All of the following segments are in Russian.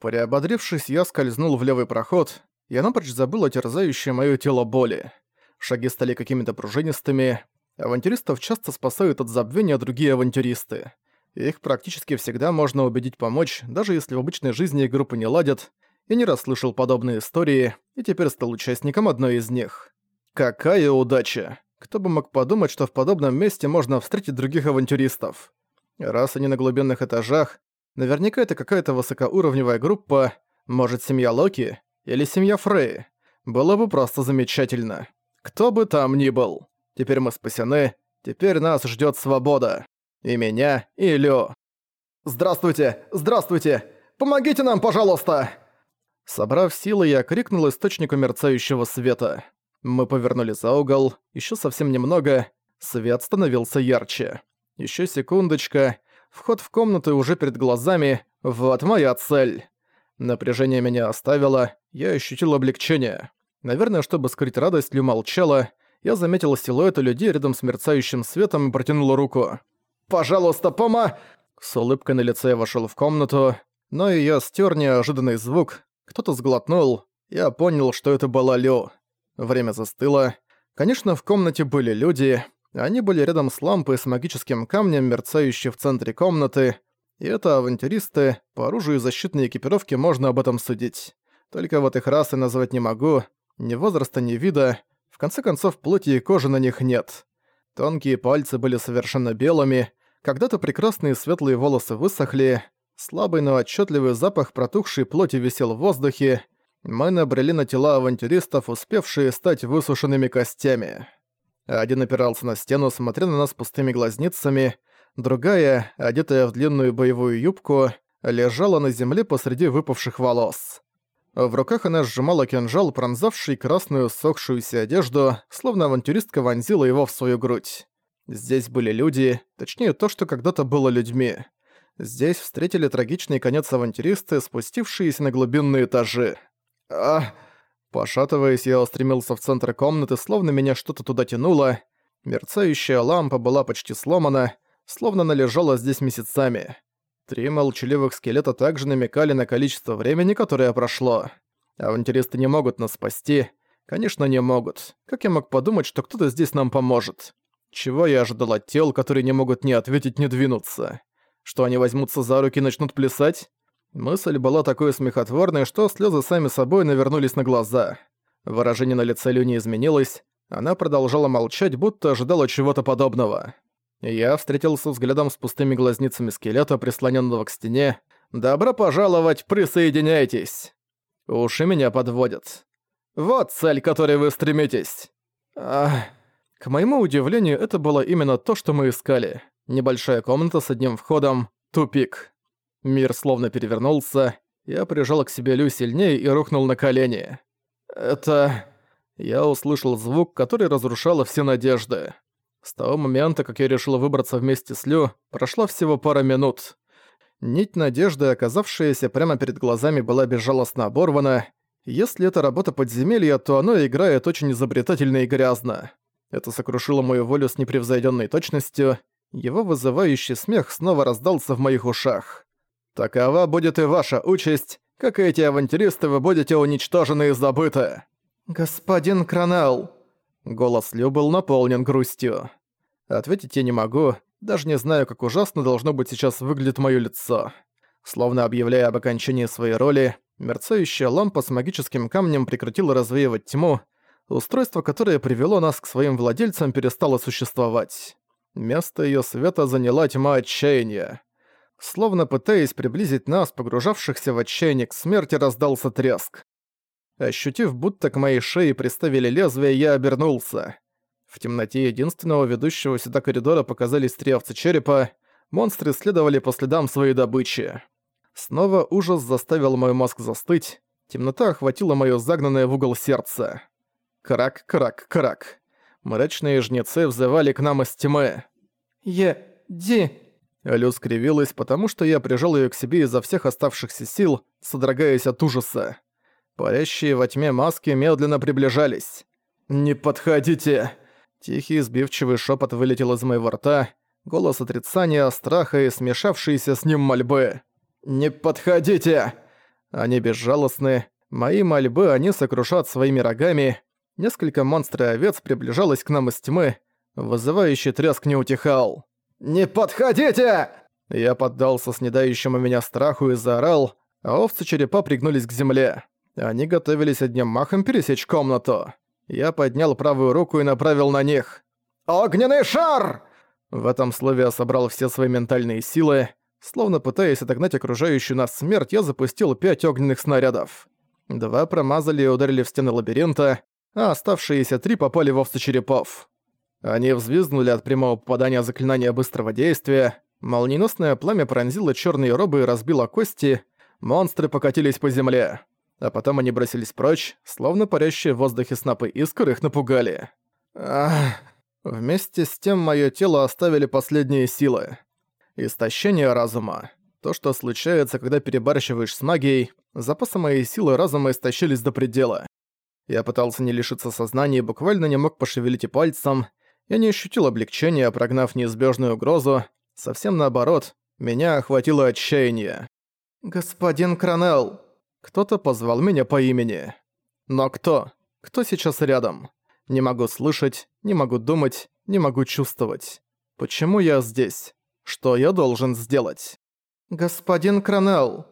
Приободрившись, я скользнул в левый проход, и напрочь забыл о терзающей моё тело боли. Шаги стали какими-то пружинистыми. Авантюристов часто спасают от забвения другие авантюристы. Их практически всегда можно убедить помочь, даже если в обычной жизни их группы не ладят. Я не раз слышал подобные истории, и теперь стал участником одной из них. Какая удача! Кто бы мог подумать, что в подобном месте можно встретить других авантюристов. Раз они на глубинных этажах, наверняка это какая-то высокоуровневая группа, может, семья Локи или семья Фрей. Было бы просто замечательно. Кто бы там ни был. Теперь мы спасены, теперь нас ждет свобода. И меня, и Лё. «Здравствуйте! Здравствуйте! Помогите нам, пожалуйста!» Собрав силы, я крикнул источнику мерцающего света. Мы повернули за угол, еще совсем немного, свет становился ярче. Еще секундочка, вход в комнату уже перед глазами, вот моя цель. Напряжение меня оставило, я ощутил облегчение. Наверное, чтобы скрыть радость, Лю молчала, я заметил силуэты людей рядом с мерцающим светом и протянул руку. «Пожалуйста, пома...» С улыбкой на лице я вошёл в комнату, но её стёр неожиданный звук. Кто-то сглотнул. Я понял, что это была Лю. Время застыло. Конечно, в комнате были люди. Они были рядом с лампой с магическим камнем, мерцающей в центре комнаты. И это авантюристы, по оружию и защитной экипировке можно об этом судить. Только вот их расы назвать не могу, ни возраста, ни вида. В конце концов, плоти и кожи на них нет. Тонкие пальцы были совершенно белыми, когда-то прекрасные светлые волосы высохли, слабый, но отчетливый запах протухшей плоти висел в воздухе, мы набрели на тела авантюристов, успевшие стать высушенными костями. Один опирался на стену, смотря на нас пустыми глазницами, другая, одетая в длинную боевую юбку, лежала на земле посреди выпавших волос. В руках она сжимала кинжал, пронзавший красную сохшуюся одежду, словно авантюристка вонзила его в свою грудь. Здесь были люди, точнее то, что когда-то было людьми. Здесь встретили трагичный конец авантюристы, спустившиеся на глубинные этажи. А... Пошатываясь, я устремился в центр комнаты, словно меня что-то туда тянуло. Мерцающая лампа была почти сломана, словно она лежала здесь месяцами. Три молчаливых скелета также намекали на количество времени, которое прошло. Авантюристы не могут нас спасти. Конечно, не могут. Как я мог подумать, что кто-то здесь нам поможет? Чего я ожидал от тел, которые не могут ни ответить, ни двинуться? Что они возьмутся за руки и начнут плясать? Мысль была такой смехотворной, что слезы сами собой навернулись на глаза. Выражение на лице Лю не изменилось, она продолжала молчать, будто ожидала чего-то подобного. Я встретился взглядом с пустыми глазницами скелета, прислоненного к стене. «Добро пожаловать, присоединяйтесь!» Уши меня подводят. «Вот цель, к которой вы стремитесь!» Ах... К моему удивлению, это было именно то, что мы искали. Небольшая комната с одним входом, тупик. Мир словно перевернулся, я прижал к себе Лю сильнее и рухнул на колени. Это... Я услышал звук, который разрушал все надежды. С того момента, как я решил выбраться вместе с Лю, прошло всего пара минут. Нить надежды, оказавшаяся прямо перед глазами, была безжалостно оборвана. Если это работа подземелья, то оно играет очень изобретательно и грязно. Это сокрушило мою волю с непревзойденной точностью. Его вызывающий смех снова раздался в моих ушах. Такова будет и ваша участь, как и эти авантюристы вы будете уничтожены и забыты. Господин Кранел. Голос Лю был наполнен грустью. Ответить я не могу, даже не знаю, как ужасно должно быть сейчас выглядит моё лицо. Словно объявляя об окончании своей роли, мерцающая лампа с магическим камнем прекратила развеивать тьму, устройство, которое привело нас к своим владельцам, перестало существовать. Место её света заняла тьма отчаяния. Словно пытаясь приблизить нас, погружавшихся в отчаяние к смерти, раздался треск. Ощутив, будто к моей шее приставили лезвие, я обернулся. В темноте единственного ведущего сюда коридора показались три овцы черепа, монстры следовали по следам своей добычи. Снова ужас заставил мой мозг застыть, темнота охватила моё загнанное в угол сердце. Крак, крак, крак. Мрачные жнецы взывали к нам из тьмы. «Е-ди!» Лю скривилась, потому что я прижал её к себе изо всех оставшихся сил, содрогаясь от ужаса. Парящие во тьме маски медленно приближались. «Не подходите!» Тихий сбивчивый шепот вылетел из моего рта, голос отрицания, страха и смешавшиеся с ним мольбы. «Не подходите!» Они безжалостны, мои мольбы они сокрушат своими рогами. Несколько монстров овец приближалось к нам из тьмы, вызывающий треск не утихал. «Не подходите!» Я поддался снедающему меня страху и заорал, а овцы-черепа пригнулись к земле. Они готовились одним махом пересечь комнату. Я поднял правую руку и направил на них. «Огненный шар!» В этом слове я собрал все свои ментальные силы. Словно пытаясь отогнать окружающую нас смерть, я запустил пять огненных снарядов. Два промазали и ударили в стены лабиринта, а оставшиеся три попали в овцы черепов. Они взвизгнули от прямого попадания заклинания быстрого действия, молниеносное пламя пронзило черные робы и разбило кости, монстры покатились по земле. А потом они бросились прочь, словно парящие в воздухе снапы искр их напугали. Ах. Вместе с тем моё тело оставили последние силы. Истощение разума. То, что случается, когда перебарщиваешь с магией, запасы моей силы разума истощились до предела. Я пытался не лишиться сознания и буквально не мог пошевелить и пальцем. Я не ощутил облегчения, прогнав неизбежную угрозу. Совсем наоборот, меня охватило отчаяние. «Господин Кранел!» Кто-то позвал меня по имени. Но кто? Кто сейчас рядом? Не могу слышать, не могу думать, не могу чувствовать. Почему я здесь? Что я должен сделать? «Господин Кранел!»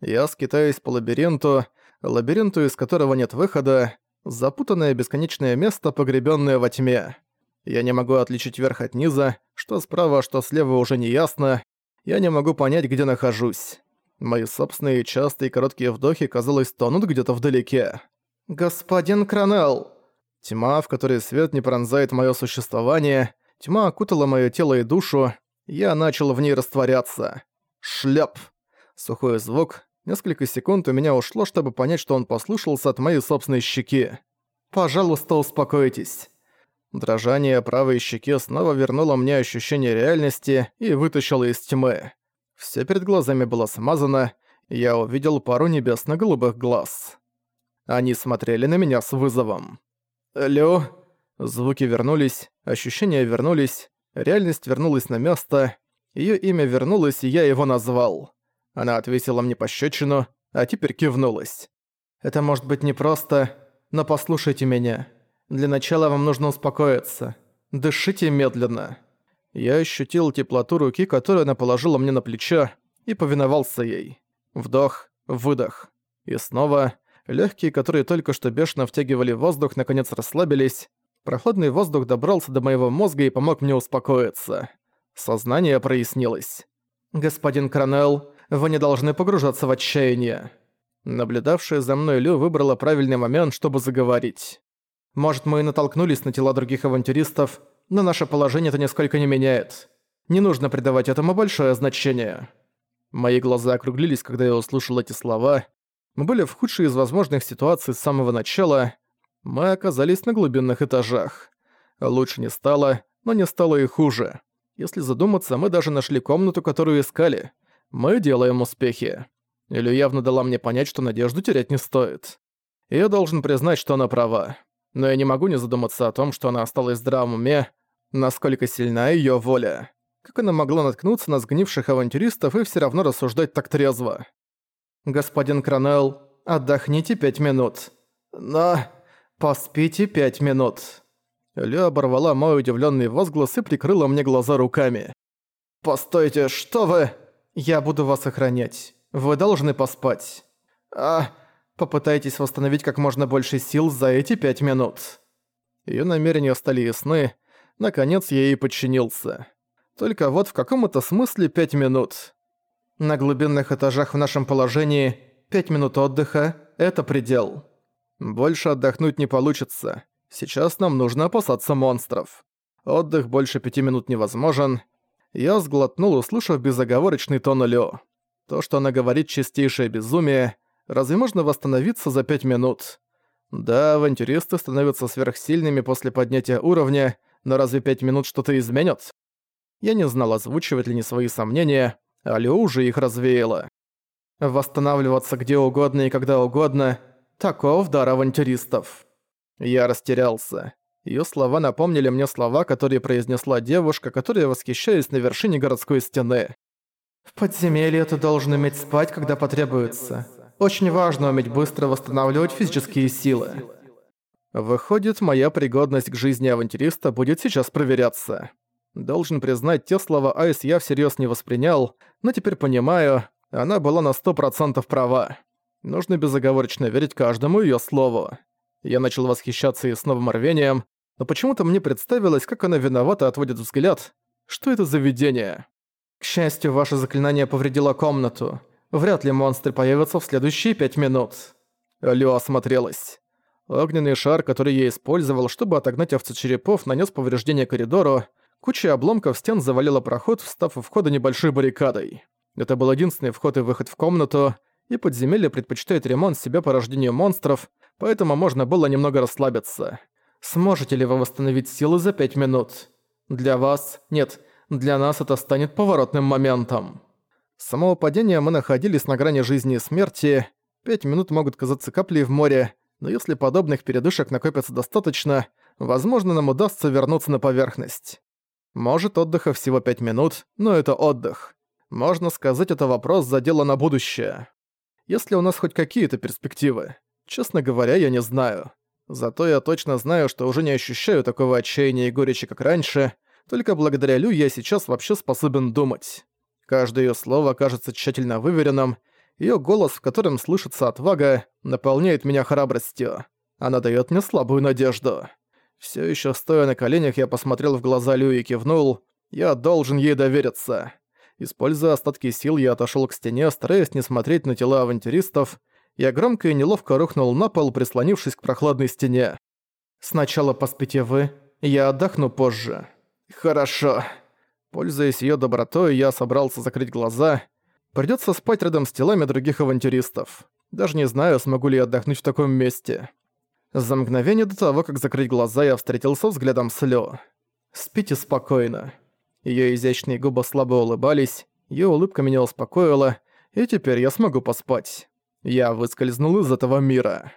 Я скитаюсь по лабиринту, лабиринту, из которого нет выхода, запутанное бесконечное место, погребенное во тьме. Я не могу отличить верх от низа, что справа, что слева уже не ясно. Я не могу понять, где нахожусь. Мои собственные частые короткие вдохи, казалось, тонут где-то вдалеке. «Господин Кранел!» Тьма, в которой свет не пронзает мое существование, тьма окутала мое тело и душу, я начал в ней растворяться. Шляп. Сухой звук. Несколько секунд у меня ушло, чтобы понять, что он послушался от моей собственной щеки. «Пожалуйста, успокойтесь». Дрожание правой щеки снова вернуло мне ощущение реальности и вытащило из тьмы. Все перед глазами было смазано, я увидел пару небесно-голубых глаз. Они смотрели на меня с вызовом. «Лё?» Звуки вернулись, ощущения вернулись, реальность вернулась на место, её имя вернулось, и я его назвал. Она отвесила мне пощечину, а теперь кивнулась. «Это может быть непросто, но послушайте меня. Для начала вам нужно успокоиться. Дышите медленно». Я ощутил теплоту руки, которую она положила мне на плечо, и повиновался ей. Вдох, выдох. И снова легкие, которые только что бешено втягивали воздух, наконец расслабились. Прохладный воздух добрался до моего мозга и помог мне успокоиться. Сознание прояснилось. «Господин Кранел, вы не должны погружаться в отчаяние». Наблюдавшая за мной Лю выбрала правильный момент, чтобы заговорить. Может, мы и натолкнулись на тела других авантюристов, но наше положение это нисколько не меняет. Не нужно придавать этому большое значение». Мои глаза округлились, когда я услышал эти слова. Мы были в худшей из возможных ситуаций с самого начала. Мы оказались на глубинных этажах. Лучше не стало, но не стало и хуже. Если задуматься, мы даже нашли комнату, которую искали. Мы делаем успехи. Илю явно дала мне понять, что надежду терять не стоит. И я должен признать, что она права но я не могу не задуматься о том, что она осталась в здравом уме, насколько сильна её воля. Как она могла наткнуться на сгнивших авантюристов и всё равно рассуждать так трезво? «Господин Кранел, отдохните пять минут. Но... поспите пять минут». Лё оборвала мой удивлённый возглас и прикрыла мне глаза руками. «Постойте, что вы...» «Я буду вас охранять. Вы должны поспать». «А...» Попытайтесь восстановить как можно больше сил за эти пять минут». Её намерения стали ясны. Наконец я ей подчинился. Только вот в каком-то смысле пять минут. На глубинных этажах в нашем положении пять минут отдыха – это предел. Больше отдохнуть не получится. Сейчас нам нужно опасаться монстров. Отдых больше пяти минут невозможен. Я сглотнул, услышав безоговорочный тон Лё. То, что она говорит чистейшее безумие, Разве можно восстановиться за пять минут? Да, авантюристы становятся сверхсильными после поднятия уровня, но разве пять минут что-то изменят? Я не знал, озвучивать ли не свои сомнения, а Лё уже их развеяла. Восстанавливаться где угодно и когда угодно – таков дар авантюристов. Я растерялся. Её слова напомнили мне слова, которые произнесла девушка, которая восхищаясь на вершине городской стены. «В подземелье ты должен уметь спать, когда потребуется. Очень важно уметь быстро восстанавливать физические силы. Выходит, моя пригодность к жизни авантюриста будет сейчас проверяться. Должен признать, те слова Айс я всерьез не воспринял, но теперь понимаю, она была на сто процентов права. Нужно безоговорочно верить каждому ее слову. Я начал восхищаться и с новым рвением, но почему-то мне представилось, как она виновата отводит взгляд. Что это за видение? К счастью, ваше заклинание повредило комнату. Вряд ли монстры появятся в следующие пять минут. Лё осмотрелась. Огненный шар, который я использовал, чтобы отогнать овцечерепов, нанес повреждение коридору. Куча обломков стен завалила проход, встав у входа небольшой баррикадой. Это был единственный вход и выход в комнату, и подземелье предпочитает ремонт себя по рождению монстров, поэтому можно было немного расслабиться. Сможете ли вы восстановить силы за пять минут? Для вас... Нет, для нас это станет поворотным моментом. С самого падения мы находились на грани жизни и смерти. Пять минут могут казаться каплей в море, но если подобных передышек накопится достаточно, возможно, нам удастся вернуться на поверхность. Может, отдыха всего пять минут, но это отдых. Можно сказать, это вопрос за дело на будущее. Если у нас хоть какие-то перспективы. Честно говоря, я не знаю. Зато я точно знаю, что уже не ощущаю такого отчаяния и горечи, как раньше. Только благодаря Лю я сейчас вообще способен думать. Каждое её слово кажется тщательно выверенным. Её голос, в котором слышится отвага, наполняет меня храбростью. Она даёт мне слабую надежду. Всё ещё стоя на коленях, я посмотрел в глаза Лю и кивнул. Я должен ей довериться. Используя остатки сил, я отошёл к стене, стараясь не смотреть на тела авантюристов, я громко и неловко рухнул на пол, прислонившись к прохладной стене. «Сначала поспите вы, я отдохну позже». «Хорошо». Пользуясь её добротой, я собрался закрыть глаза. Придётся спать рядом с телами других авантюристов. Даже не знаю, смогу ли я отдохнуть в таком месте. За мгновение до того, как закрыть глаза, я встретился взглядом с Лё. «Спите спокойно». Её изящные губы слабо улыбались, её улыбка меня успокоила, и теперь я смогу поспать. Я выскользнул из этого мира.